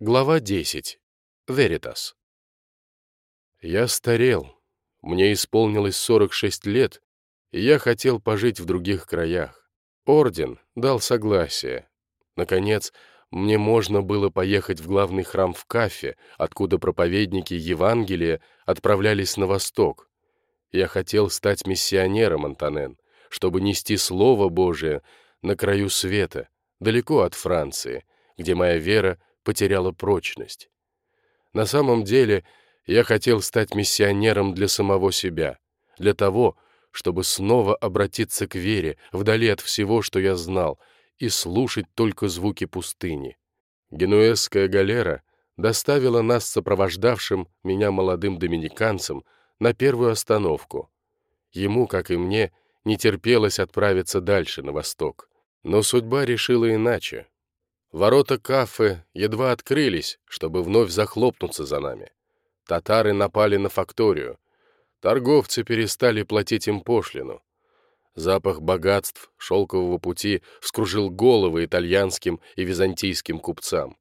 Глава 10. Веритас. Я старел. Мне исполнилось 46 лет, и я хотел пожить в других краях. Орден дал согласие. Наконец, мне можно было поехать в главный храм в Кафе, откуда проповедники Евангелия отправлялись на восток. Я хотел стать миссионером, Антонен, чтобы нести Слово Божие на краю света, далеко от Франции, где моя вера потеряла прочность. На самом деле, я хотел стать миссионером для самого себя, для того, чтобы снова обратиться к вере, вдали от всего, что я знал, и слушать только звуки пустыни. Генуэзская галера доставила нас сопровождавшим меня молодым доминиканцам на первую остановку. Ему, как и мне, не терпелось отправиться дальше, на восток. Но судьба решила иначе. Ворота кафе едва открылись, чтобы вновь захлопнуться за нами. Татары напали на факторию. Торговцы перестали платить им пошлину. Запах богатств шелкового пути вскружил головы итальянским и византийским купцам.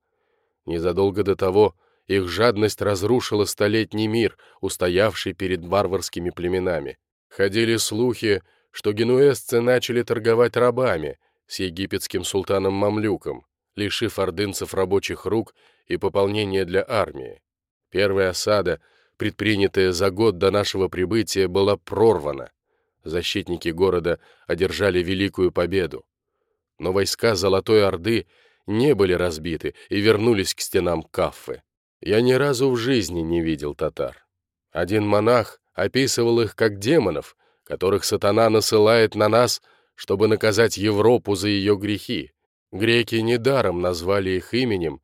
Незадолго до того их жадность разрушила столетний мир, устоявший перед варварскими племенами. Ходили слухи, что генуэзцы начали торговать рабами с египетским султаном-мамлюком, лишив ордынцев рабочих рук и пополнения для армии. Первая осада, предпринятая за год до нашего прибытия, была прорвана защитники города одержали великую победу. Но войска Золотой Орды не были разбиты и вернулись к стенам Каффы. Я ни разу в жизни не видел татар. Один монах описывал их как демонов, которых сатана насылает на нас, чтобы наказать Европу за ее грехи. Греки недаром назвали их именем,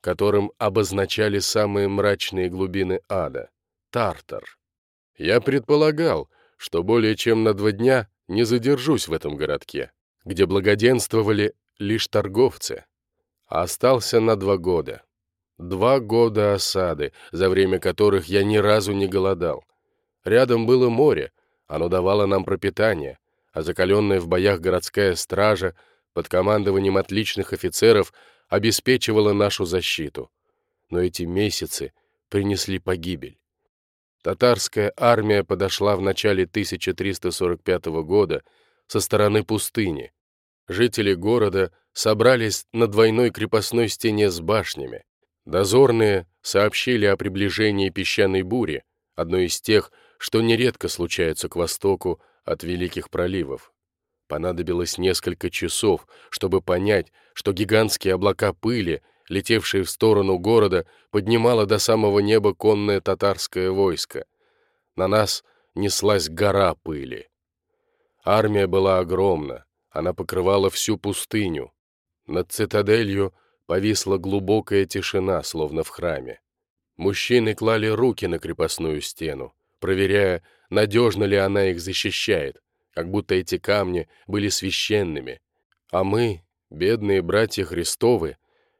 которым обозначали самые мрачные глубины ада — Тартар. Я предполагал, что более чем на два дня не задержусь в этом городке, где благоденствовали лишь торговцы, а остался на два года. Два года осады, за время которых я ни разу не голодал. Рядом было море, оно давало нам пропитание, а закаленная в боях городская стража под командованием отличных офицеров обеспечивала нашу защиту. Но эти месяцы принесли погибель. Татарская армия подошла в начале 1345 года со стороны пустыни. Жители города собрались на двойной крепостной стене с башнями. Дозорные сообщили о приближении песчаной бури, одной из тех, что нередко случаются к востоку от Великих проливов. Понадобилось несколько часов, чтобы понять, что гигантские облака пыли летевшее в сторону города, поднимало до самого неба конное татарское войско. На нас неслась гора пыли. Армия была огромна, она покрывала всю пустыню. Над цитаделью повисла глубокая тишина, словно в храме. Мужчины клали руки на крепостную стену, проверяя, надежно ли она их защищает, как будто эти камни были священными. А мы, бедные братья Христовы,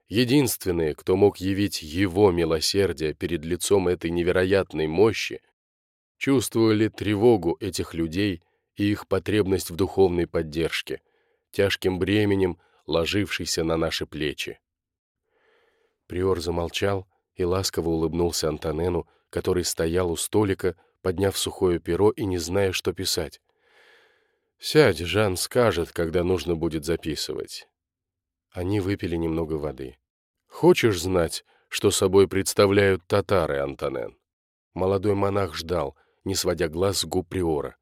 единственные, кто мог явить его милосердие перед лицом этой невероятной мощи, чувствовали тревогу этих людей и их потребность в духовной поддержке, тяжким бременем, ложившейся на наши плечи. Приор замолчал и ласково улыбнулся Антонену, который стоял у столика, подняв сухое перо и не зная, что писать. «Сядь, Жан скажет, когда нужно будет записывать». Они выпили немного воды. Хочешь знать, что собой представляют татары, Антонен?» Молодой монах ждал, не сводя глаз с губ приора.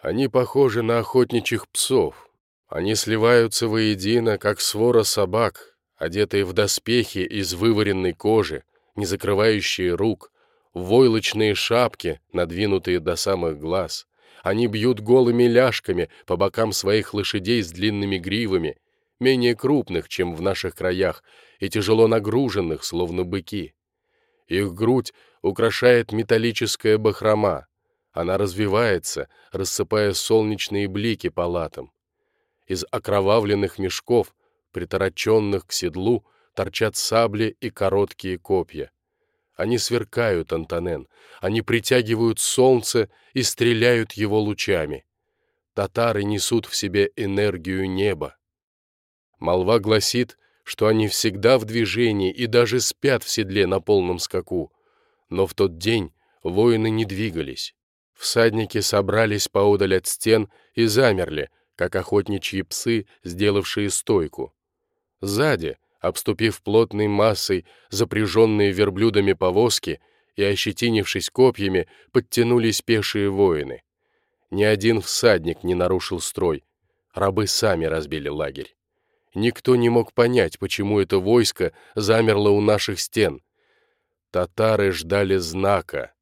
«Они похожи на охотничьих псов. Они сливаются воедино, как свора собак, одетые в доспехи из вываренной кожи, не закрывающие рук, войлочные шапки, надвинутые до самых глаз. Они бьют голыми ляжками по бокам своих лошадей с длинными гривами, менее крупных, чем в наших краях, и тяжело нагруженных, словно быки. Их грудь украшает металлическая бахрома. Она развивается, рассыпая солнечные блики по латам. Из окровавленных мешков, притороченных к седлу, торчат сабли и короткие копья. Они сверкают, Антонен, они притягивают солнце и стреляют его лучами. Татары несут в себе энергию неба. Молва гласит, что они всегда в движении и даже спят в седле на полном скаку. Но в тот день воины не двигались. Всадники собрались поодаль от стен и замерли, как охотничьи псы, сделавшие стойку. Сзади, обступив плотной массой запряженные верблюдами повозки и ощетинившись копьями, подтянулись пешие воины. Ни один всадник не нарушил строй. Рабы сами разбили лагерь. Никто не мог понять, почему это войско замерло у наших стен. Татары ждали знака.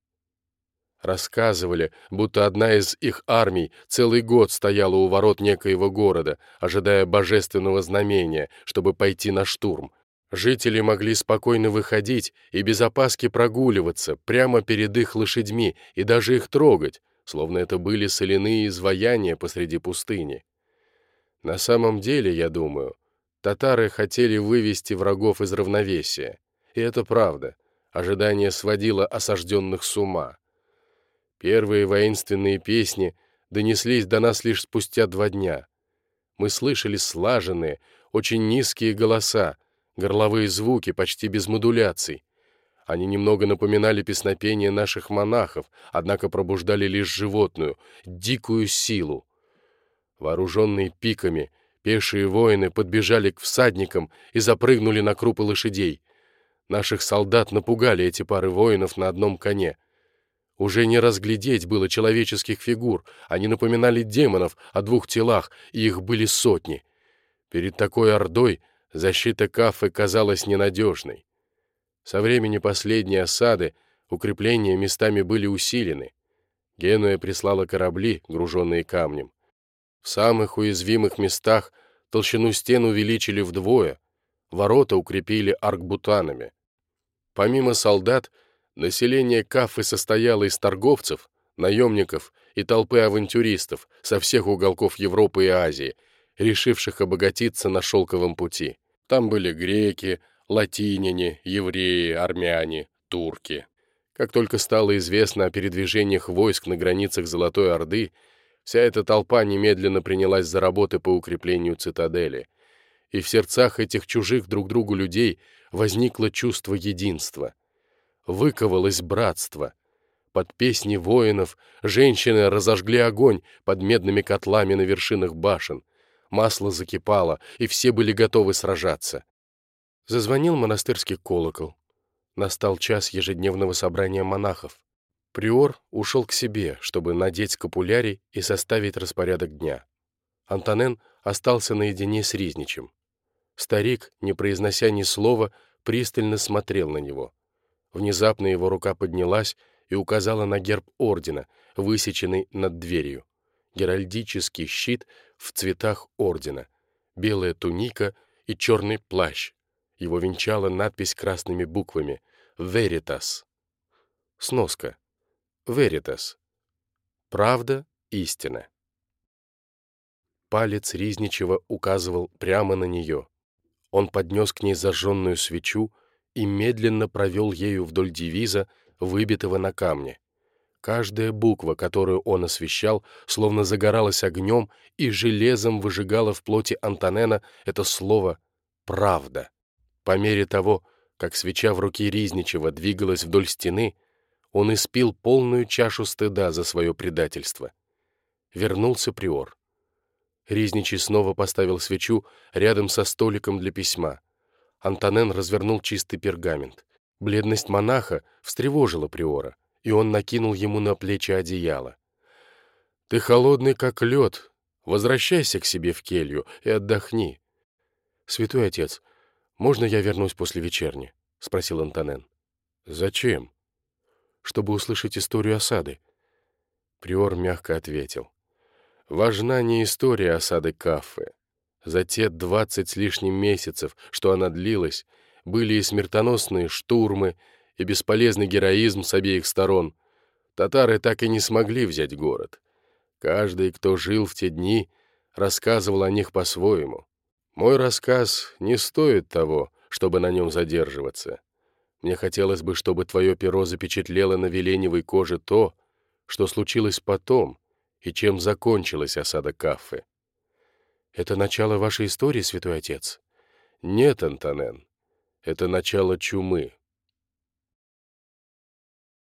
Рассказывали, будто одна из их армий целый год стояла у ворот некоего города, ожидая божественного знамения, чтобы пойти на штурм. Жители могли спокойно выходить и без опаски прогуливаться прямо перед их лошадьми и даже их трогать, словно это были соляные изваяния посреди пустыни. На самом деле, я думаю, татары хотели вывести врагов из равновесия. И это правда. Ожидание сводило осажденных с ума. Первые воинственные песни донеслись до нас лишь спустя два дня. Мы слышали слаженные, очень низкие голоса, горловые звуки почти без модуляций. Они немного напоминали песнопение наших монахов, однако пробуждали лишь животную, дикую силу. Вооруженные пиками, пешие воины подбежали к всадникам и запрыгнули на крупы лошадей. Наших солдат напугали эти пары воинов на одном коне — уже не разглядеть было человеческих фигур, они напоминали демонов о двух телах, и их были сотни. Перед такой ордой защита Кафы казалась ненадежной. Со времени последней осады укрепления местами были усилены. Генуя прислала корабли, груженные камнем. В самых уязвимых местах толщину стен увеличили вдвое, ворота укрепили аркбутанами. Помимо солдат, Население Кафы состояло из торговцев, наемников и толпы авантюристов со всех уголков Европы и Азии, решивших обогатиться на шелковом пути. Там были греки, латиняне, евреи, армяне, турки. Как только стало известно о передвижениях войск на границах Золотой Орды, вся эта толпа немедленно принялась за работы по укреплению цитадели. И в сердцах этих чужих друг другу людей возникло чувство единства выковалось братство. Под песни воинов женщины разожгли огонь под медными котлами на вершинах башен. Масло закипало, и все были готовы сражаться. Зазвонил монастырский колокол. Настал час ежедневного собрания монахов. Приор ушел к себе, чтобы надеть скапулярий и составить распорядок дня. Антонен остался наедине с Ризничем. Старик, не произнося ни слова, пристально смотрел на него. Внезапно его рука поднялась и указала на герб ордена, высеченный над дверью. Геральдический щит в цветах ордена, белая туника и черный плащ. Его венчала надпись красными буквами «Veritas». Сноска. «Veritas». Правда, истина. Палец Ризничева указывал прямо на нее. Он поднес к ней зажженную свечу, и медленно провел ею вдоль девиза, выбитого на камне. Каждая буква, которую он освещал, словно загоралась огнем и железом выжигала в плоти Антонена это слово «правда». По мере того, как свеча в руке Ризничева двигалась вдоль стены, он испил полную чашу стыда за свое предательство. Вернулся приор. Ризничий снова поставил свечу рядом со столиком для письма — Антонен развернул чистый пергамент. Бледность монаха встревожила Приора, и он накинул ему на плечи одеяло. «Ты холодный, как лед. Возвращайся к себе в келью и отдохни». «Святой отец, можно я вернусь после вечерни?» — спросил Антонен. «Зачем?» «Чтобы услышать историю осады». Приор мягко ответил. «Важна не история осады Каффы, за те двадцать с лишним месяцев, что она длилась, были и смертоносные штурмы, и бесполезный героизм с обеих сторон. Татары так и не смогли взять город. Каждый, кто жил в те дни, рассказывал о них по-своему. Мой рассказ не стоит того, чтобы на нем задерживаться. Мне хотелось бы, чтобы твое перо запечатлело на веленевой коже то, что случилось потом и чем закончилась осада Кафы. Это начало вашей истории, святой отец? Нет, Антонен. Это начало чумы.